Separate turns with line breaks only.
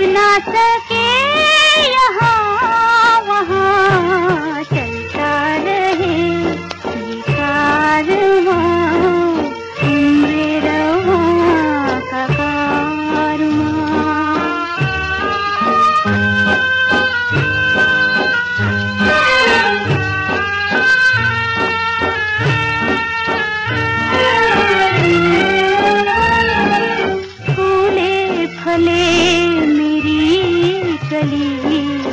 अपना सके यहाँ। 这里。